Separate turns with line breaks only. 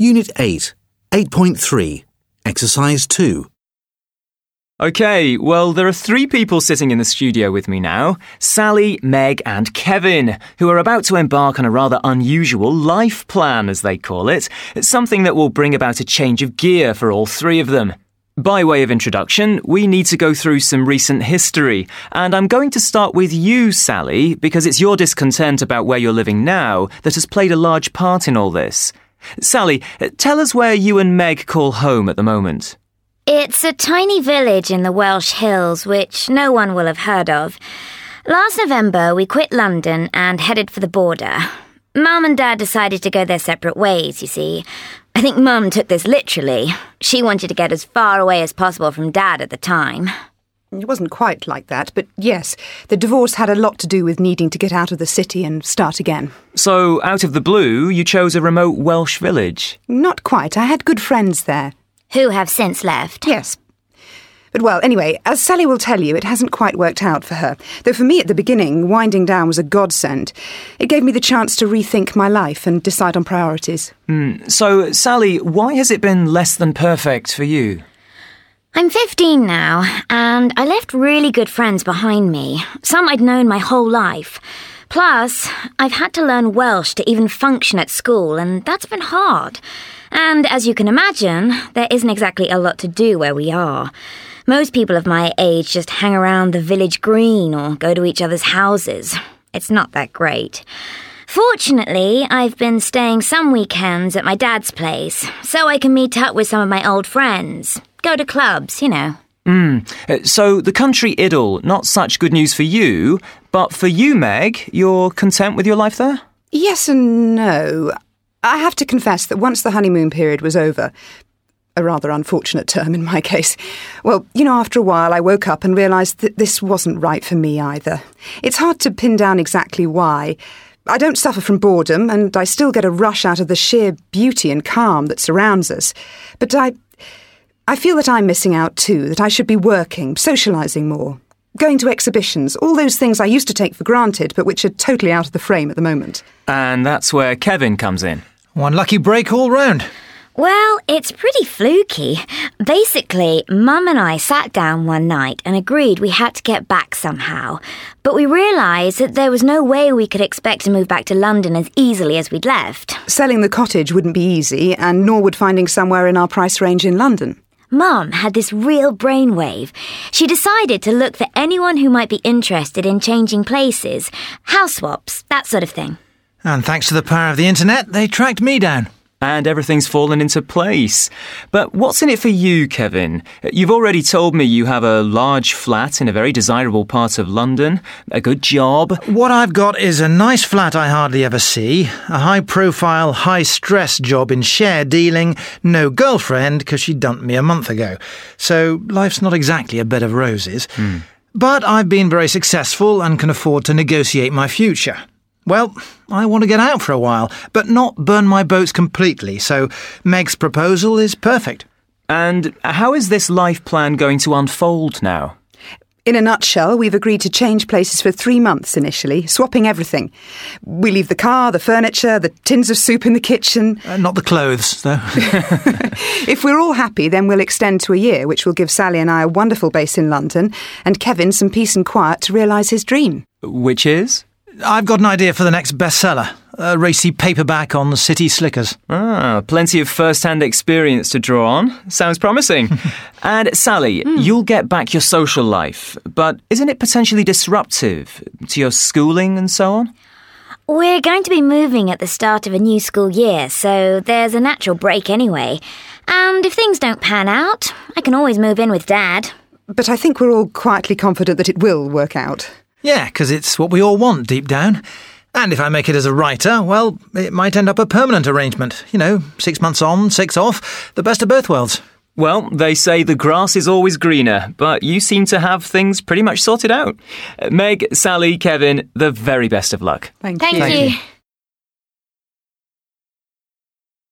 Unit 8, 8.3, Exercise 2.
Okay, well, there are three people sitting in the studio with me now Sally, Meg, and Kevin, who are about to embark on a rather unusual life plan, as they call it. It's something that will bring about a change of gear for all three of them. By way of introduction, we need to go through some recent history, and I'm going to start with you, Sally, because it's your discontent about where you're living now that has played a large part in all this. Sally, tell us where you and Meg call home at the moment.
It's a tiny village in the Welsh Hills, which no one will have heard of. Last November, we quit London and headed for the border. Mum and Dad decided to go their separate ways, you see. I think Mum took this literally. She wanted to get as far away as possible from Dad at the time.
It wasn't quite like that, but yes, the divorce had a lot to do with needing to get out of the city and start again.
So, out of the blue, you chose a remote Welsh village.
Not quite. I had good friends there.
Who have since left.
Yes. But well, anyway, as Sally will tell you, it hasn't quite worked out for her. Though for me at the beginning, winding down was a godsend. It gave me the chance to rethink my life and decide on priorities. Hmm.
So, Sally, why has it been less than perfect for you?
I'm 15 now, and I left really good friends behind me. Some I'd known my whole life. Plus, I've had to learn Welsh to even function at school, and that's been hard. And as you can imagine, there isn't exactly a lot to do where we are. Most people of my age just hang around the village green or go to each other's houses. It's not that great. Fortunately, I've been staying some weekends at my dad's place, so I can meet up with some of my old friends. Go to clubs, you know.
Uh, So, the country idyll, not such good news for you, but for you, Meg, you're content with your life there?
Yes and no. I have to confess that once the honeymoon period was over, a rather unfortunate term in my case, well, you know, after a while I woke up and realised that this wasn't right for me either. It's hard to pin down exactly why. I don't suffer from boredom, and I still get a rush out of the sheer beauty and calm that surrounds us. But I. I feel that I'm missing out too, that I should be working, socialising more, going to exhibitions, all those things I used to take for granted, but which are totally out of the frame at the moment.
And that's where Kevin comes in.
One lucky break all round.
Well, it's pretty fluky. Basically, Mum and I sat down one night and agreed we had to get back somehow. But we realised that there was no way we could expect to move back to London as easily as we'd left.
Selling the cottage wouldn't be easy, and nor would finding somewhere in our price range in London.
Mum had this real brainwave. She decided to look for anyone who might be interested in changing places, house swaps, that sort of thing.
And thanks to the power of the internet, they tracked me down.
And everything's fallen into place. But what's in it for you, Kevin? You've already told me you have a large flat in a very desirable part of London, a good job.
What I've got is a nice flat I hardly ever see, a high profile, high stress job in share dealing, no girlfriend because she dumped me a month ago. So life's not exactly a bed of roses. Hmm. But I've been very successful and can afford to negotiate my future. Well, I want to get out for a while, but not burn my boats completely, so Meg's proposal is perfect.
And how is this life plan going to unfold now?
In a nutshell, we've agreed to change places for three months initially, swapping everything. We leave the car, the furniture, the tins of soup in the kitchen.
Uh, not the clothes, though.
If we're all happy, then we'll extend to a year, which will give Sally and I a wonderful base in London, and Kevin some peace and quiet to realise his dream.
Which is?
I've got an idea for the next bestseller a racy paperback on the city slickers.
Ah, plenty of first hand experience to draw on. Sounds promising. and Sally, you'll get back your social life, but isn't it potentially disruptive to your schooling and so on?
We're going to be moving at the start of a new school year, so there's a natural break anyway. And if things don't pan out, I can always move in with Dad.
But I think we're all quietly confident that it will work out.
Yeah, because it's what we all want deep down. And if I make it as a writer, well, it might end up a permanent arrangement. You know, six months on, six off, the best of both worlds.
Well, they say the grass is always greener, but you seem to have things pretty much sorted out. Meg, Sally, Kevin, the very best of luck.
Thank,
Thank
you.
you.
you.